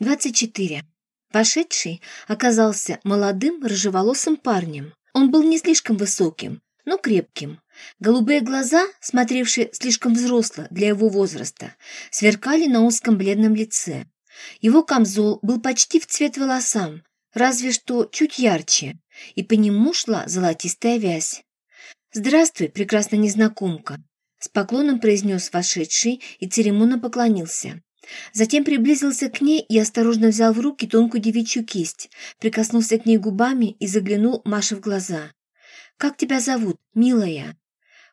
24. Пошедший оказался молодым рыжеволосым парнем. Он был не слишком высоким, но крепким. Голубые глаза, смотревшие слишком взросло для его возраста, сверкали на узком бледном лице. Его камзол был почти в цвет волосам, разве что чуть ярче, и по нему шла золотистая вязь. «Здравствуй, прекрасная незнакомка», — с поклоном произнес вошедший и церемонно поклонился. Затем приблизился к ней и осторожно взял в руки тонкую девичью кисть, прикоснулся к ней губами и заглянул Маше в глаза. «Как тебя зовут, милая?»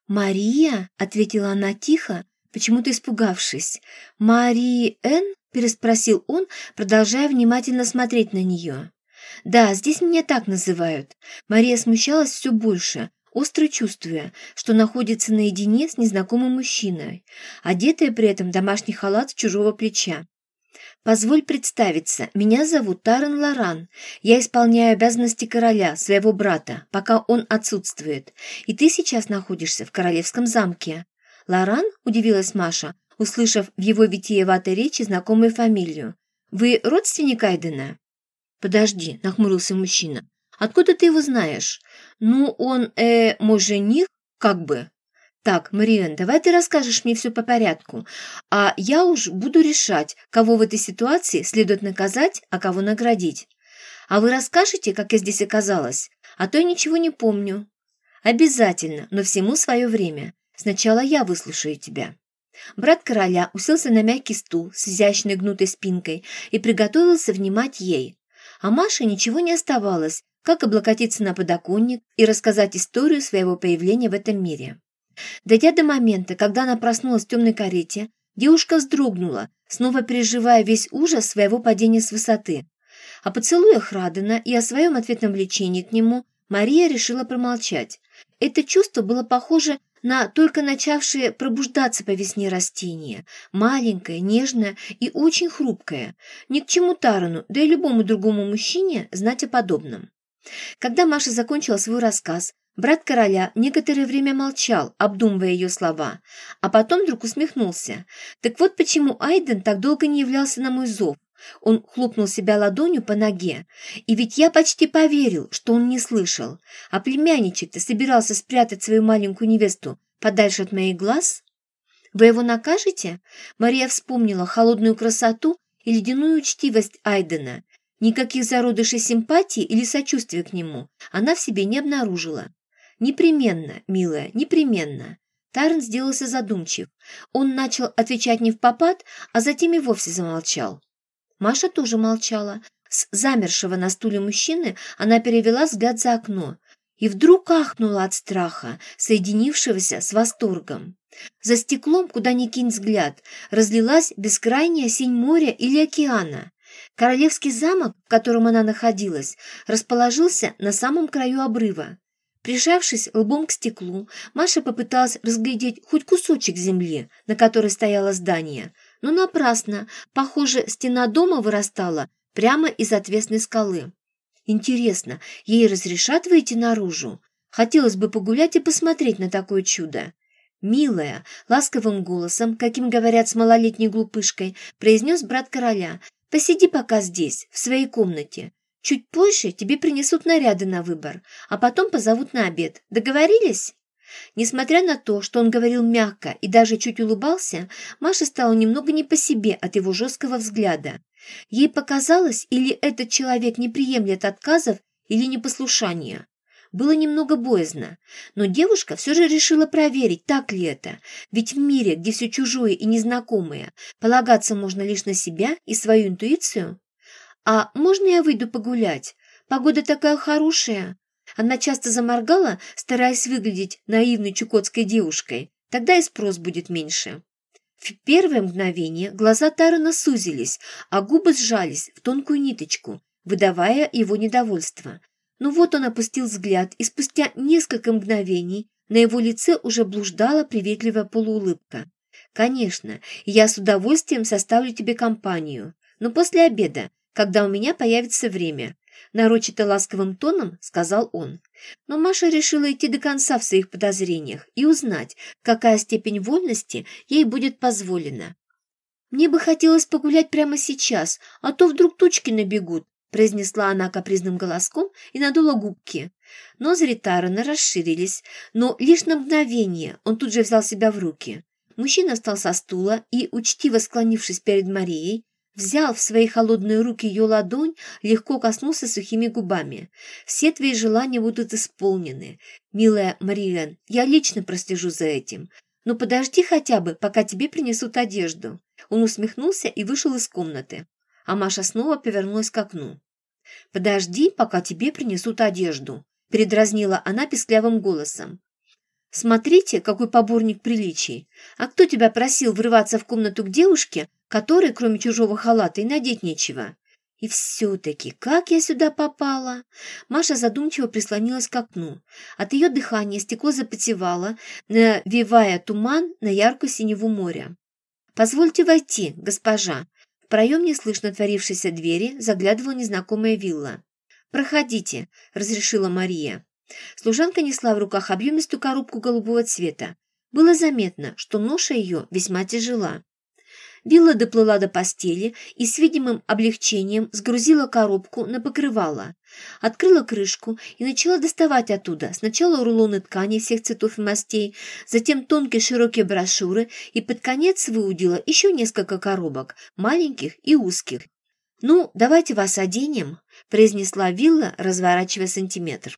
«Мария?» — ответила она тихо, почему-то испугавшись. «Марии Н?» — переспросил он, продолжая внимательно смотреть на нее. «Да, здесь меня так называют». Мария смущалась все больше, остро чувствуя, что находится наедине с незнакомым мужчиной, одетая при этом домашний халат с чужого плеча. «Позволь представиться, меня зовут Тарен Лоран. Я исполняю обязанности короля, своего брата, пока он отсутствует, и ты сейчас находишься в королевском замке». «Лоран?» – удивилась Маша, услышав в его витиеватой речи знакомую фамилию. «Вы родственник Айдена?» «Подожди», – нахмурился мужчина. «Откуда ты его знаешь?» «Ну, он, э, мой жених, как бы». «Так, Мариэн, давай ты расскажешь мне все по порядку, а я уж буду решать, кого в этой ситуации следует наказать, а кого наградить. А вы расскажете, как я здесь оказалась? А то я ничего не помню». «Обязательно, но всему свое время. Сначала я выслушаю тебя». Брат короля уселся на мягкий стул с изящной гнутой спинкой и приготовился внимать ей. А Маше ничего не оставалось, как облокотиться на подоконник и рассказать историю своего появления в этом мире. Дойдя до момента, когда она проснулась в темной карете, девушка вздрогнула, снова переживая весь ужас своего падения с высоты. О поцелуях Радена и о своем ответном влечении к нему Мария решила промолчать. Это чувство было похоже на только начавшее пробуждаться по весне растение, маленькое, нежное и очень хрупкое. Ни к чему Тарану, да и любому другому мужчине знать о подобном. Когда Маша закончила свой рассказ, брат короля некоторое время молчал, обдумывая ее слова, а потом вдруг усмехнулся. «Так вот почему Айден так долго не являлся на мой зов. Он хлопнул себя ладонью по ноге. И ведь я почти поверил, что он не слышал. А племянничек-то собирался спрятать свою маленькую невесту подальше от моих глаз? Вы его накажете? Мария вспомнила холодную красоту и ледяную учтивость Айдена Никаких зародышей симпатии или сочувствия к нему она в себе не обнаружила. «Непременно, милая, непременно». Тарн сделался задумчив. Он начал отвечать не в попад, а затем и вовсе замолчал. Маша тоже молчала. С замершего на стуле мужчины она перевела взгляд за окно и вдруг ахнула от страха, соединившегося с восторгом. За стеклом, куда ни кинь взгляд, разлилась бескрайняя синь моря или океана. Королевский замок, в котором она находилась, расположился на самом краю обрыва. Прижавшись лбом к стеклу, Маша попыталась разглядеть хоть кусочек земли, на которой стояло здание, но напрасно. Похоже, стена дома вырастала прямо из отвесной скалы. Интересно, ей разрешат выйти наружу? Хотелось бы погулять и посмотреть на такое чудо. «Милая», — ласковым голосом, каким говорят с малолетней глупышкой, произнес брат короля, Посиди пока здесь, в своей комнате. Чуть позже тебе принесут наряды на выбор, а потом позовут на обед. Договорились?» Несмотря на то, что он говорил мягко и даже чуть улыбался, Маша стала немного не по себе от его жесткого взгляда. Ей показалось, или этот человек не приемлет отказов, или непослушания. Было немного боязно, но девушка все же решила проверить, так ли это, ведь в мире, где все чужое и незнакомое, полагаться можно лишь на себя и свою интуицию. «А можно я выйду погулять? Погода такая хорошая!» Она часто заморгала, стараясь выглядеть наивной чукотской девушкой, тогда и спрос будет меньше. В первое мгновение глаза Тарана сузились, а губы сжались в тонкую ниточку, выдавая его недовольство – но вот он опустил взгляд, и спустя несколько мгновений на его лице уже блуждала приветливая полуулыбка. «Конечно, я с удовольствием составлю тебе компанию, но после обеда, когда у меня появится время», нарочито ласковым тоном сказал он. Но Маша решила идти до конца в своих подозрениях и узнать, какая степень вольности ей будет позволена. «Мне бы хотелось погулять прямо сейчас, а то вдруг тучки набегут», произнесла она капризным голоском и надула губки. Ноздри Тарана расширились, но лишь на мгновение он тут же взял себя в руки. Мужчина встал со стула и, учтиво склонившись перед Марией, взял в свои холодные руки ее ладонь, легко коснулся сухими губами. «Все твои желания будут исполнены. Милая Мариэн, я лично прослежу за этим. Но подожди хотя бы, пока тебе принесут одежду». Он усмехнулся и вышел из комнаты. А Маша снова повернулась к окну. «Подожди, пока тебе принесут одежду», – передразнила она песклявым голосом. «Смотрите, какой поборник приличий! А кто тебя просил врываться в комнату к девушке, которой, кроме чужого халата, и надеть нечего?» И все-таки, как я сюда попала? Маша задумчиво прислонилась к окну. От ее дыхания стекло запотевало, навевая туман на яркую синеву моря. «Позвольте войти, госпожа», в проем неслышно творившейся двери заглядывала незнакомая вилла. «Проходите», — разрешила Мария. Служанка несла в руках объемистую коробку голубого цвета. Было заметно, что ноша ее весьма тяжела. Вилла доплыла до постели и с видимым облегчением сгрузила коробку на покрывало. Открыла крышку и начала доставать оттуда сначала рулоны ткани всех цветов и мастей, затем тонкие широкие брошюры и под конец выудила еще несколько коробок, маленьких и узких. «Ну, давайте вас оденем», – произнесла Вилла, разворачивая сантиметр.